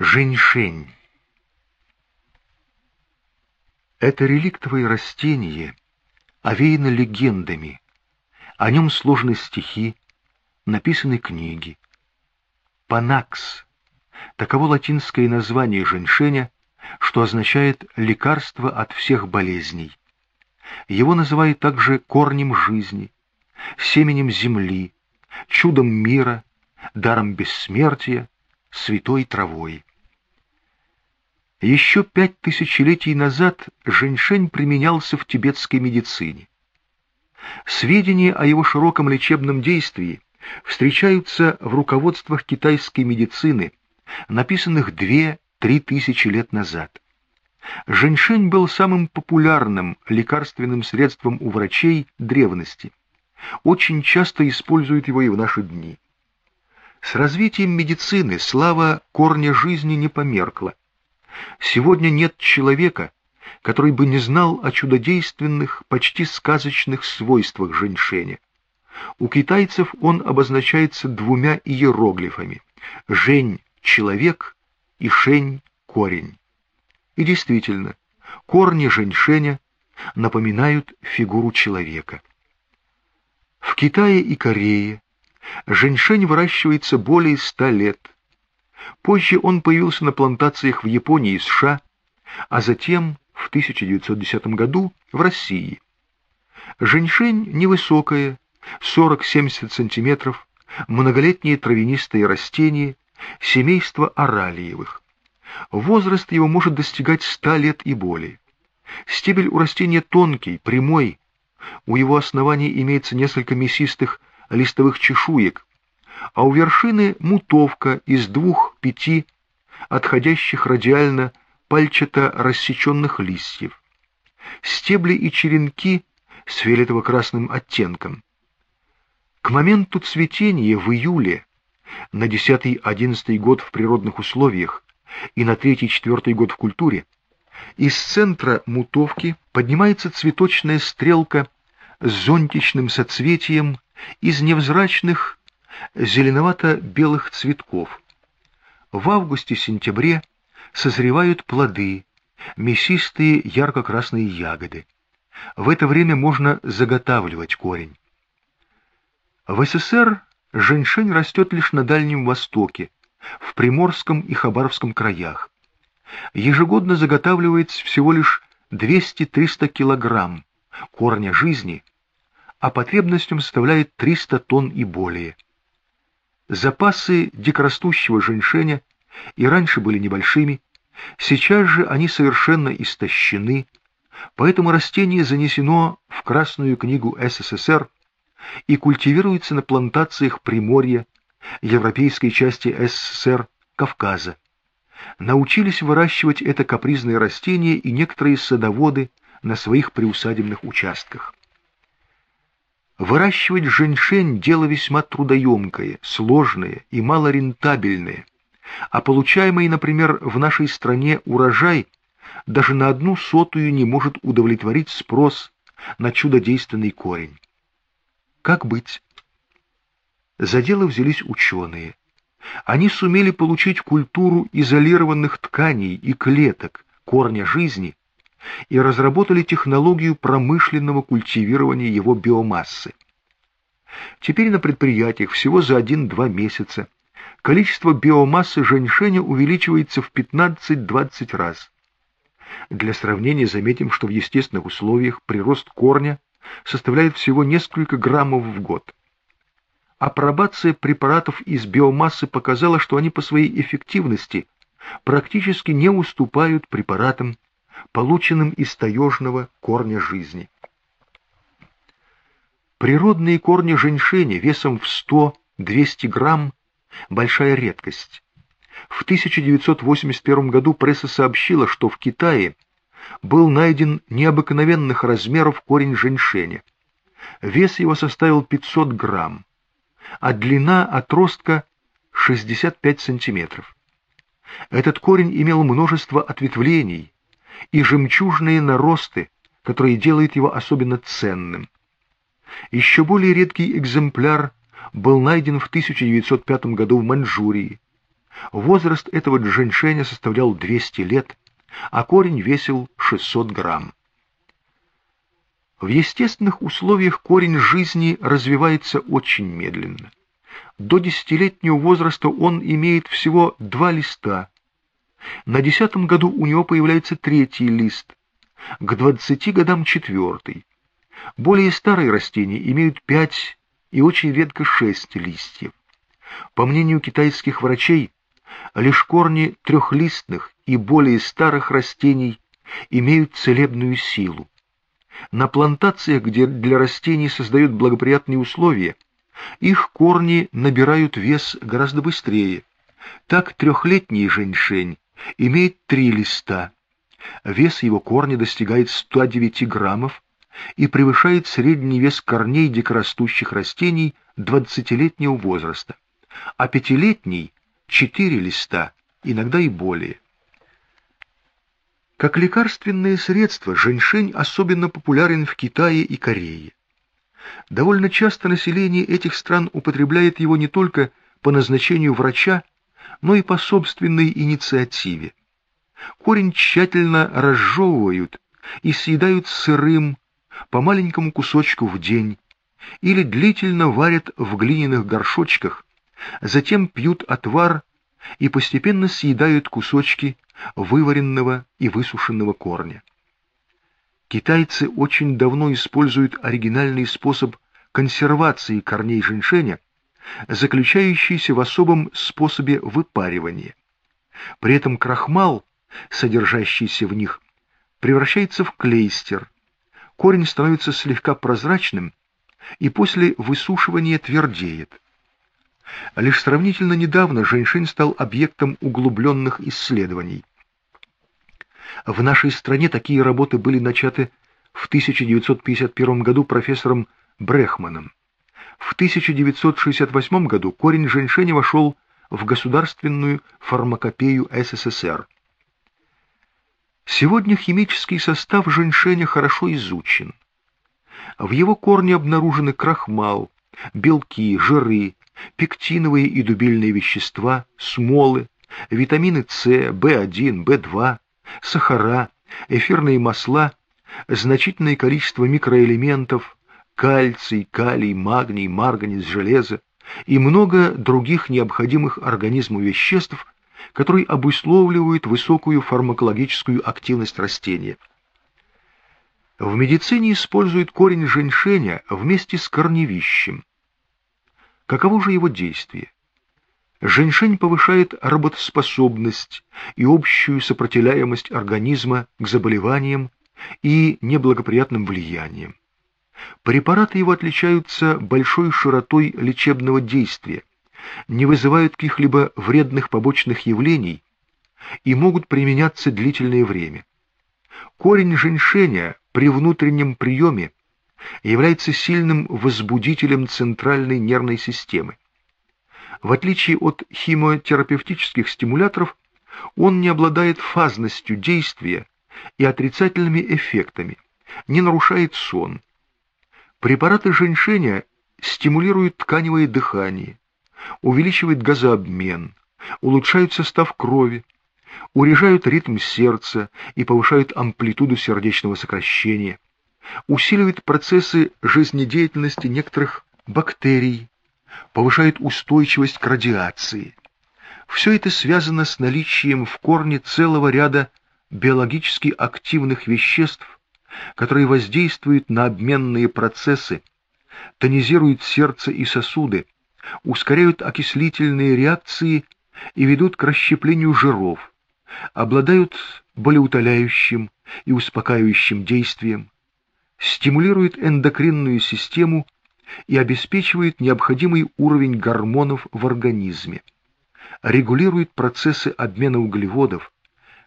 Женьшень. Это реликтовое растение овеяно легендами. О нем сложены стихи, написаны книги. Панакс — таково латинское название женьшеня, что означает «лекарство от всех болезней». Его называют также корнем жизни, семенем земли, чудом мира, даром бессмертия, святой травой. Еще пять тысячелетий назад женьшень применялся в тибетской медицине. Сведения о его широком лечебном действии встречаются в руководствах китайской медицины, написанных две-три тысячи лет назад. Женьшень был самым популярным лекарственным средством у врачей древности. Очень часто используют его и в наши дни. С развитием медицины слава корня жизни не померкла. Сегодня нет человека, который бы не знал о чудодейственных, почти сказочных свойствах женьшеня. У китайцев он обозначается двумя иероглифами — «жень» — человек и «шень» — корень. И действительно, корни женьшеня напоминают фигуру человека. В Китае и Корее женьшень выращивается более ста лет — Позже он появился на плантациях в Японии и США, а затем в 1910 году в России. Женьшень невысокое, 40-70 сантиметров, многолетнее травянистое растение, семейство оралиевых. Возраст его может достигать 100 лет и более. Стебель у растения тонкий, прямой. У его основания имеется несколько мясистых листовых чешуек, а у вершины мутовка из двух-пяти отходящих радиально пальчато рассеченных листьев. Стебли и черенки с фиолетово-красным оттенком. К моменту цветения в июле, на 10-11 год в природных условиях и на 3-4 год в культуре, из центра мутовки поднимается цветочная стрелка с зонтичным соцветием из невзрачных зеленовато-белых цветков. В августе-сентябре созревают плоды, мясистые ярко-красные ягоды. В это время можно заготавливать корень. В СССР женьшень растет лишь на Дальнем Востоке, в Приморском и Хабаровском краях. Ежегодно заготавливается всего лишь 200-300 килограмм корня жизни, а потребностью составляет 300 тонн и более. Запасы дикорастущего женьшеня и раньше были небольшими, сейчас же они совершенно истощены, поэтому растение занесено в Красную книгу СССР и культивируется на плантациях Приморья, европейской части СССР, Кавказа. Научились выращивать это капризное растение и некоторые садоводы на своих приусадебных участках. Выращивать женьшень – дело весьма трудоемкое, сложное и малорентабельное, а получаемый, например, в нашей стране урожай даже на одну сотую не может удовлетворить спрос на чудодейственный корень. Как быть? За дело взялись ученые. Они сумели получить культуру изолированных тканей и клеток, корня жизни, и разработали технологию промышленного культивирования его биомассы. Теперь на предприятиях всего за 1-2 месяца количество биомассы женьшеня увеличивается в 15-20 раз. Для сравнения заметим, что в естественных условиях прирост корня составляет всего несколько граммов в год. Апробация препаратов из биомассы показала, что они по своей эффективности практически не уступают препаратам полученным из таежного корня жизни. Природные корни женьшеня весом в 100-200 грамм – большая редкость. В 1981 году пресса сообщила, что в Китае был найден необыкновенных размеров корень женьшеня. Вес его составил 500 грамм, а длина отростка – 65 сантиметров. Этот корень имел множество ответвлений, и жемчужные наросты, которые делают его особенно ценным. Еще более редкий экземпляр был найден в 1905 году в Маньчжурии. Возраст этого дженьшеня составлял 200 лет, а корень весил 600 грамм. В естественных условиях корень жизни развивается очень медленно. До десятилетнего возраста он имеет всего два листа. На десятом году у него появляется третий лист, к двадцати годам четвертый. Более старые растения имеют пять и очень редко шесть листьев. По мнению китайских врачей, лишь корни трехлистных и более старых растений имеют целебную силу. На плантациях, где для растений создают благоприятные условия, их корни набирают вес гораздо быстрее. Так трехлетний женьшень имеет три листа. Вес его корня достигает 109 граммов и превышает средний вес корней дикорастущих растений 20-летнего возраста, а пятилетний – 4 листа, иногда и более. Как лекарственное средство женьшень особенно популярен в Китае и Корее. Довольно часто население этих стран употребляет его не только по назначению врача, но и по собственной инициативе. Корень тщательно разжевывают и съедают сырым, по маленькому кусочку в день, или длительно варят в глиняных горшочках, затем пьют отвар и постепенно съедают кусочки вываренного и высушенного корня. Китайцы очень давно используют оригинальный способ консервации корней женьшеня, заключающийся в особом способе выпаривания. При этом крахмал, содержащийся в них, превращается в клейстер, корень становится слегка прозрачным и после высушивания твердеет. Лишь сравнительно недавно женьшень стал объектом углубленных исследований. В нашей стране такие работы были начаты в 1951 году профессором Брехманом. В 1968 году корень женьшеня вошел в государственную фармакопею СССР. Сегодня химический состав женьшеня хорошо изучен. В его корне обнаружены крахмал, белки, жиры, пектиновые и дубильные вещества, смолы, витамины С, В1, В2, сахара, эфирные масла, значительное количество микроэлементов, кальций, калий, магний, марганец, железо и много других необходимых организму веществ, которые обусловливают высокую фармакологическую активность растения. В медицине используют корень женьшеня вместе с корневищем. Каково же его действие? Женьшень повышает работоспособность и общую сопротивляемость организма к заболеваниям и неблагоприятным влияниям. Препараты его отличаются большой широтой лечебного действия, не вызывают каких-либо вредных побочных явлений и могут применяться длительное время. Корень женьшеня при внутреннем приеме является сильным возбудителем центральной нервной системы. В отличие от химиотерапевтических стимуляторов, он не обладает фазностью действия и отрицательными эффектами, не нарушает сон. Препараты женьшеня стимулируют тканевое дыхание, увеличивают газообмен, улучшают состав крови, урежают ритм сердца и повышают амплитуду сердечного сокращения, усиливают процессы жизнедеятельности некоторых бактерий, повышает устойчивость к радиации. Все это связано с наличием в корне целого ряда биологически активных веществ, которые воздействуют на обменные процессы, тонизируют сердце и сосуды, ускоряют окислительные реакции и ведут к расщеплению жиров, обладают болеутоляющим и успокаивающим действием, стимулируют эндокринную систему и обеспечивает необходимый уровень гормонов в организме, регулирует процессы обмена углеводов,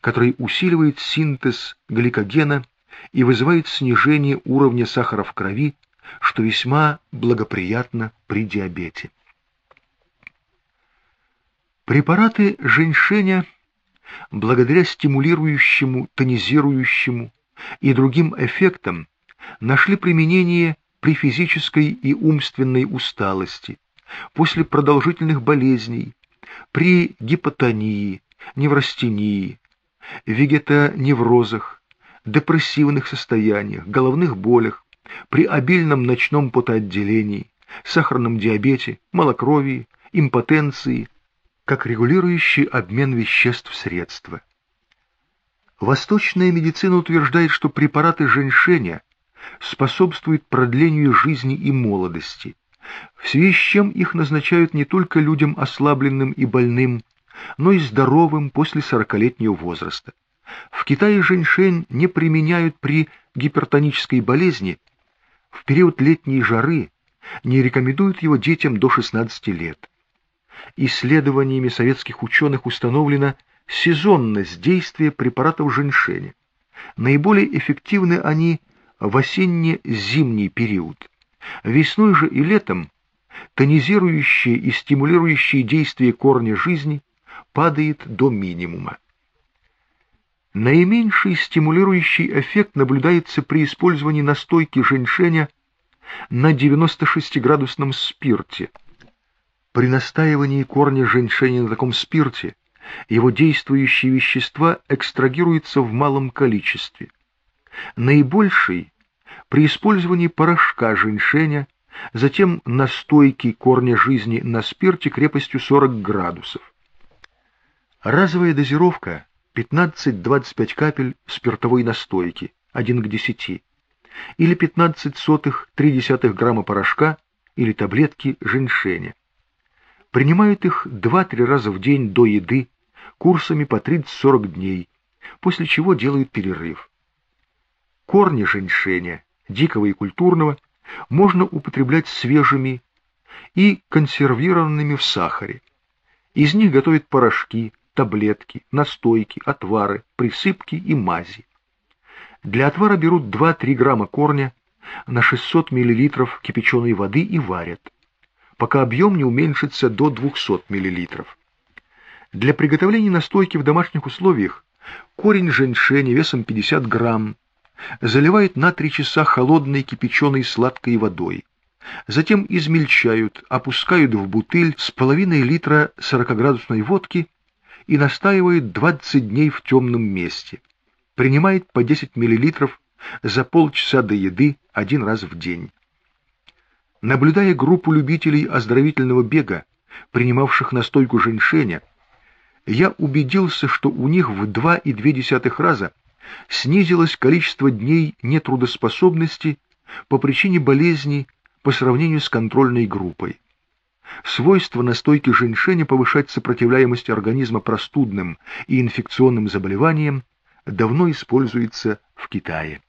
который усиливает синтез гликогена и вызывает снижение уровня сахара в крови, что весьма благоприятно при диабете. Препараты женьшеня, благодаря стимулирующему, тонизирующему и другим эффектам, нашли применение при физической и умственной усталости, после продолжительных болезней, при гипотонии, неврастении, вегетоневрозах, депрессивных состояниях, головных болях, при обильном ночном потоотделении, сахарном диабете, малокровии, импотенции, как регулирующий обмен веществ средства. Восточная медицина утверждает, что препараты женьшеня способствуют продлению жизни и молодости, в связи с чем их назначают не только людям ослабленным и больным, но и здоровым после сорокалетнего возраста. В Китае женьшень не применяют при гипертонической болезни, в период летней жары не рекомендуют его детям до 16 лет. Исследованиями советских ученых установлена сезонность действия препаратов женьшеня. Наиболее эффективны они в осенне-зимний период. Весной же и летом тонизирующее и стимулирующее действие корня жизни падает до минимума. Наименьший стимулирующий эффект наблюдается при использовании настойки женьшеня на 96-градусном спирте. При настаивании корня женьшеня на таком спирте его действующие вещества экстрагируются в малом количестве. Наибольший при использовании порошка женьшеня, затем настойки корня жизни на спирте крепостью 40 градусов. Разовая дозировка 15-25 капель спиртовой настойки, 1 к 10, или 15,3 грамма порошка или таблетки женьшеня. Принимают их 2-3 раза в день до еды, курсами по 30-40 дней, после чего делают перерыв. Корни женьшеня, дикого и культурного, можно употреблять свежими и консервированными в сахаре. Из них готовят порошки, таблетки, настойки, отвары, присыпки и мази. Для отвара берут 2-3 грамма корня на 600 мл кипяченой воды и варят, пока объем не уменьшится до 200 мл. Для приготовления настойки в домашних условиях корень женьшеня весом 50 грамм заливают на 3 часа холодной кипяченой сладкой водой. Затем измельчают, опускают в бутыль с половиной литра 40-градусной водки и настаивают 20 дней в темном месте. Принимает по 10 мл за полчаса до еды один раз в день. Наблюдая группу любителей оздоровительного бега, принимавших настойку женьшеня, я убедился, что у них в 2,2 раза снизилось количество дней нетрудоспособности по причине болезни по сравнению с контрольной группой. Свойство настойки женьшеня повышать сопротивляемость организма простудным и инфекционным заболеваниям давно используется в Китае.